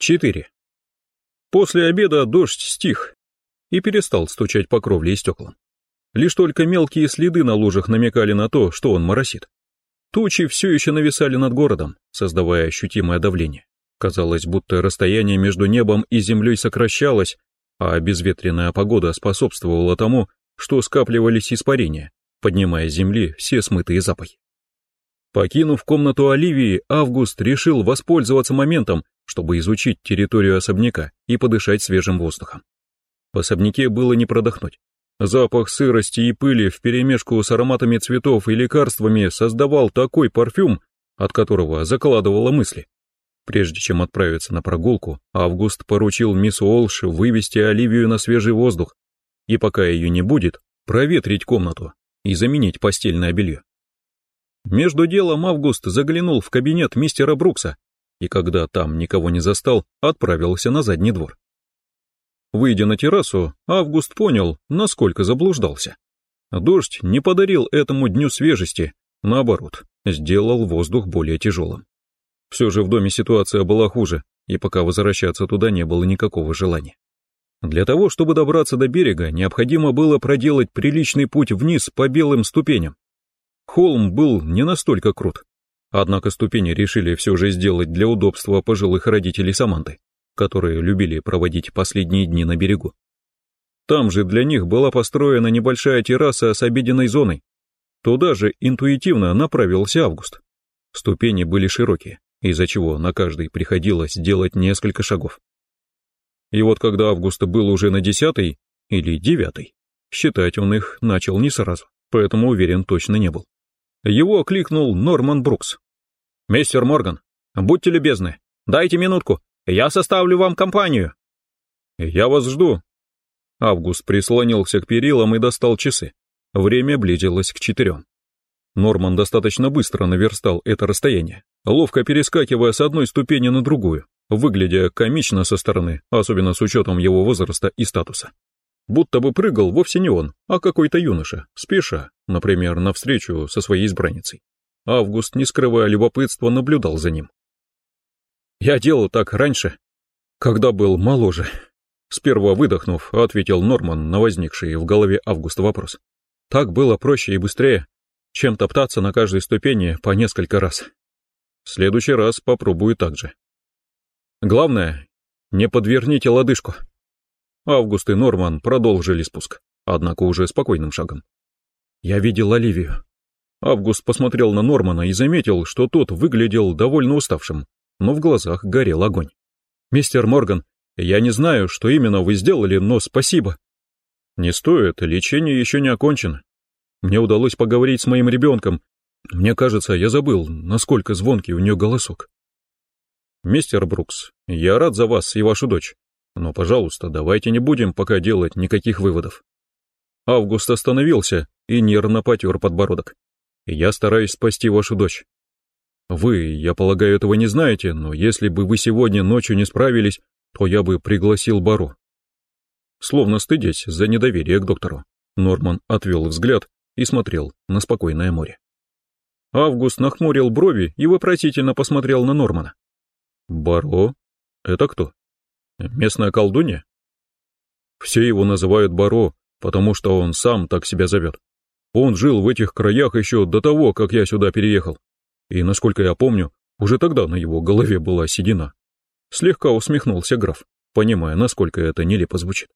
4. После обеда дождь стих и перестал стучать по кровле и стеклам. Лишь только мелкие следы на лужах намекали на то, что он моросит. Тучи все еще нависали над городом, создавая ощутимое давление. Казалось, будто расстояние между небом и землей сокращалось, а безветренная погода способствовала тому, что скапливались испарения, поднимая с земли все смытые запахи. Покинув комнату Оливии, Август решил воспользоваться моментом, чтобы изучить территорию особняка и подышать свежим воздухом. В особняке было не продохнуть. Запах сырости и пыли вперемешку с ароматами цветов и лекарствами создавал такой парфюм, от которого закладывало мысли. Прежде чем отправиться на прогулку, Август поручил мисс Уолш вывести Оливию на свежий воздух, и пока ее не будет, проветрить комнату и заменить постельное белье. Между делом Август заглянул в кабинет мистера Брукса и, когда там никого не застал, отправился на задний двор. Выйдя на террасу, Август понял, насколько заблуждался. Дождь не подарил этому дню свежести, наоборот, сделал воздух более тяжелым. Все же в доме ситуация была хуже, и пока возвращаться туда не было никакого желания. Для того, чтобы добраться до берега, необходимо было проделать приличный путь вниз по белым ступеням, Холм был не настолько крут. Однако ступени решили все же сделать для удобства пожилых родителей Саманты, которые любили проводить последние дни на берегу. Там же для них была построена небольшая терраса с обеденной зоной. Туда же интуитивно направился Август. Ступени были широкие, из-за чего на каждой приходилось делать несколько шагов. И вот когда Август был уже на десятой или девятой, считать он их начал не сразу, поэтому уверен точно не был. Его окликнул Норман Брукс. «Мистер Морган, будьте любезны, дайте минутку, я составлю вам компанию». «Я вас жду». Август прислонился к перилам и достал часы. Время близилось к четырем. Норман достаточно быстро наверстал это расстояние, ловко перескакивая с одной ступени на другую, выглядя комично со стороны, особенно с учетом его возраста и статуса будто бы прыгал вовсе не он, а какой-то юноша, спеша, например, навстречу со своей избранницей. Август, не скрывая любопытства, наблюдал за ним. «Я делал так раньше, когда был моложе», — сперва выдохнув, ответил Норман на возникший в голове Августа вопрос. «Так было проще и быстрее, чем топтаться на каждой ступени по несколько раз. В следующий раз попробую так же. Главное, не подверните лодыжку». Август и Норман продолжили спуск, однако уже спокойным шагом. «Я видел Оливию». Август посмотрел на Нормана и заметил, что тот выглядел довольно уставшим, но в глазах горел огонь. «Мистер Морган, я не знаю, что именно вы сделали, но спасибо». «Не стоит, лечение еще не окончено. Мне удалось поговорить с моим ребенком. Мне кажется, я забыл, насколько звонкий у нее голосок». «Мистер Брукс, я рад за вас и вашу дочь. Но, пожалуйста, давайте не будем пока делать никаких выводов. Август остановился и нервно потер подбородок. Я стараюсь спасти вашу дочь. Вы, я полагаю, этого не знаете, но если бы вы сегодня ночью не справились, то я бы пригласил Бару. Словно стыдясь за недоверие к доктору, Норман отвел взгляд и смотрел на спокойное море. Август нахмурил брови и вопросительно посмотрел на Нормана. «Баро? Это кто?» Местная колдунья? Все его называют Баро, потому что он сам так себя зовет. Он жил в этих краях еще до того, как я сюда переехал. И, насколько я помню, уже тогда на его голове была седина. Слегка усмехнулся граф, понимая, насколько это нелепо звучит.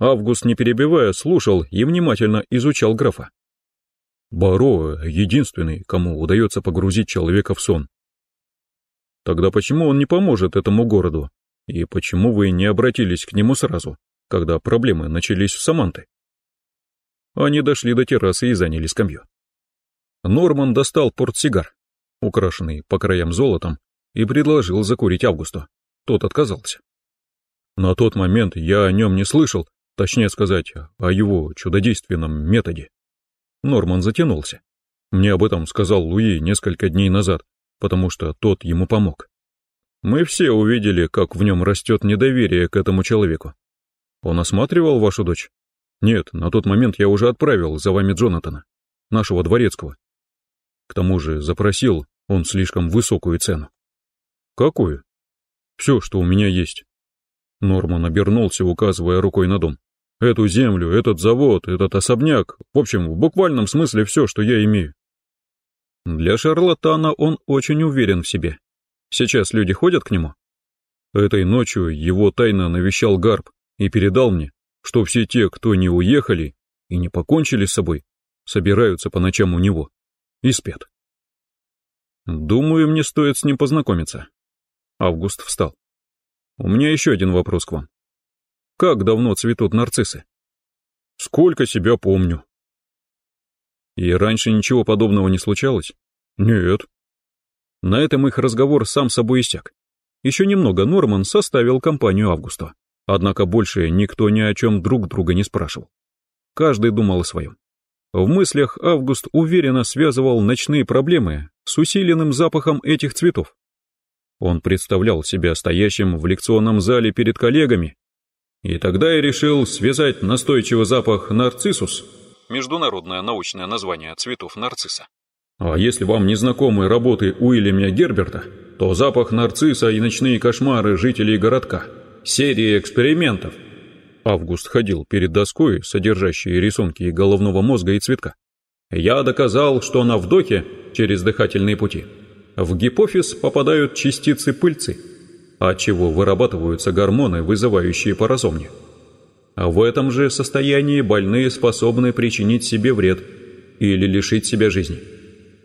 Август, не перебивая, слушал и внимательно изучал графа. Баро — единственный, кому удается погрузить человека в сон. Тогда почему он не поможет этому городу, и почему вы не обратились к нему сразу, когда проблемы начались в Саманты? Они дошли до террасы и заняли скамью. Норман достал портсигар, украшенный по краям золотом, и предложил закурить Августу. Тот отказался. На тот момент я о нем не слышал, точнее сказать, о его чудодейственном методе. Норман затянулся. Мне об этом сказал Луи несколько дней назад, потому что тот ему помог. Мы все увидели, как в нем растет недоверие к этому человеку. Он осматривал вашу дочь? Нет, на тот момент я уже отправил за вами Джонатана, нашего дворецкого. К тому же запросил он слишком высокую цену. Какую? Все, что у меня есть. Норман обернулся, указывая рукой на дом. Эту землю, этот завод, этот особняк, в общем, в буквальном смысле все, что я имею. Для шарлатана он очень уверен в себе. Сейчас люди ходят к нему? Этой ночью его тайно навещал Гарп и передал мне, что все те, кто не уехали и не покончили с собой, собираются по ночам у него и спят. Думаю, мне стоит с ним познакомиться. Август встал. У меня еще один вопрос к вам. Как давно цветут нарциссы? Сколько себя помню. И раньше ничего подобного не случалось? Нет. На этом их разговор сам собой иссяк. Еще немного Норман составил компанию Августа. Однако больше никто ни о чем друг друга не спрашивал. Каждый думал о своем. В мыслях Август уверенно связывал ночные проблемы с усиленным запахом этих цветов. Он представлял себя стоящим в лекционном зале перед коллегами. И тогда я решил связать настойчивый запах нарциссус, международное научное название цветов нарцисса, а если вам не знакомы работы Уильяма Герберта, то запах нарцисса и ночные кошмары жителей городка. Серия экспериментов. Август ходил перед доской, содержащей рисунки головного мозга и цветка. Я доказал, что на вдохе, через дыхательные пути, в гипофиз попадают частицы пыльцы, от чего вырабатываются гормоны, вызывающие паразомнию. А в этом же состоянии больные способны причинить себе вред или лишить себя жизни.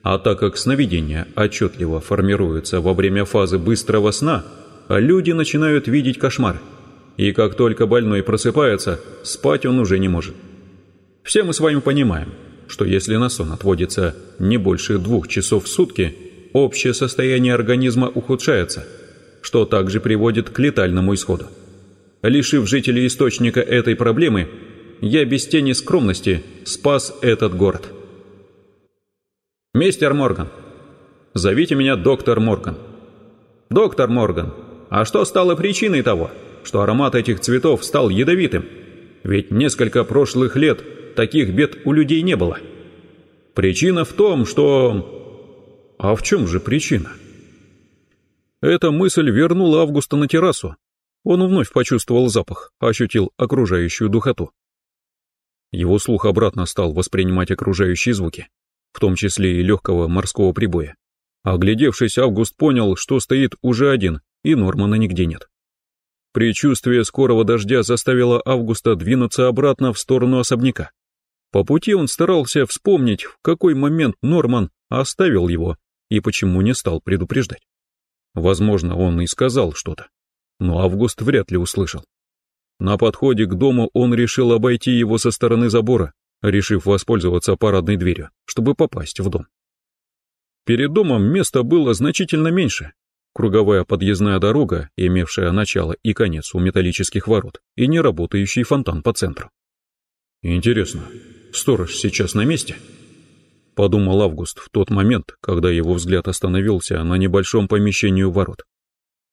А так как сновидения отчетливо формируются во время фазы быстрого сна, люди начинают видеть кошмар. И как только больной просыпается, спать он уже не может. Все мы с вами понимаем, что если на сон отводится не больше двух часов в сутки, общее состояние организма ухудшается, что также приводит к летальному исходу. Лишив жителей источника этой проблемы, я без тени скромности спас этот город. «Мистер Морган!» «Зовите меня доктор Морган». «Доктор Морган, а что стало причиной того, что аромат этих цветов стал ядовитым? Ведь несколько прошлых лет таких бед у людей не было. Причина в том, что... А в чем же причина? Эта мысль вернула Августа на террасу. Он вновь почувствовал запах, ощутил окружающую духоту. Его слух обратно стал воспринимать окружающие звуки в том числе и легкого морского прибоя. Оглядевшись, Август понял, что стоит уже один, и Нормана нигде нет. Предчувствие скорого дождя заставило Августа двинуться обратно в сторону особняка. По пути он старался вспомнить, в какой момент Норман оставил его и почему не стал предупреждать. Возможно, он и сказал что-то, но Август вряд ли услышал. На подходе к дому он решил обойти его со стороны забора, решив воспользоваться парадной дверью, чтобы попасть в дом. Перед домом места было значительно меньше. Круговая подъездная дорога, имевшая начало и конец у металлических ворот, и неработающий фонтан по центру. «Интересно, сторож сейчас на месте?» Подумал Август в тот момент, когда его взгляд остановился на небольшом помещении у ворот.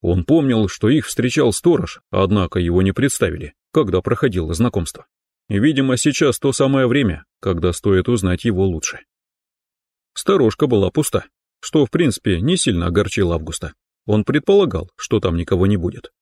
Он помнил, что их встречал сторож, однако его не представили, когда проходило знакомство. Видимо, сейчас то самое время, когда стоит узнать его лучше. Сторожка была пуста, что, в принципе, не сильно огорчило Августа. Он предполагал, что там никого не будет.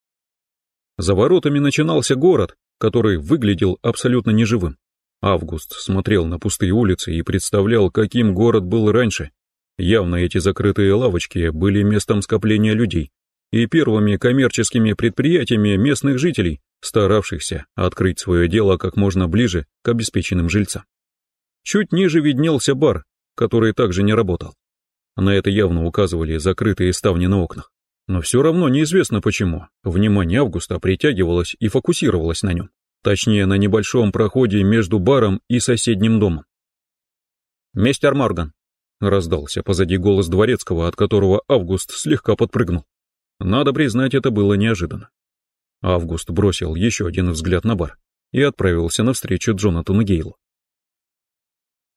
За воротами начинался город, который выглядел абсолютно неживым. Август смотрел на пустые улицы и представлял, каким город был раньше. Явно эти закрытые лавочки были местом скопления людей и первыми коммерческими предприятиями местных жителей, старавшихся открыть свое дело как можно ближе к обеспеченным жильцам. Чуть ниже виднелся бар, который также не работал. На это явно указывали закрытые ставни на окнах. Но все равно неизвестно почему. Внимание Августа притягивалось и фокусировалось на нем. Точнее, на небольшом проходе между баром и соседним домом. «Мистер Морган», — раздался позади голос дворецкого, от которого Август слегка подпрыгнул. Надо признать, это было неожиданно. Август бросил еще один взгляд на бар и отправился навстречу Джонатану Гейлу.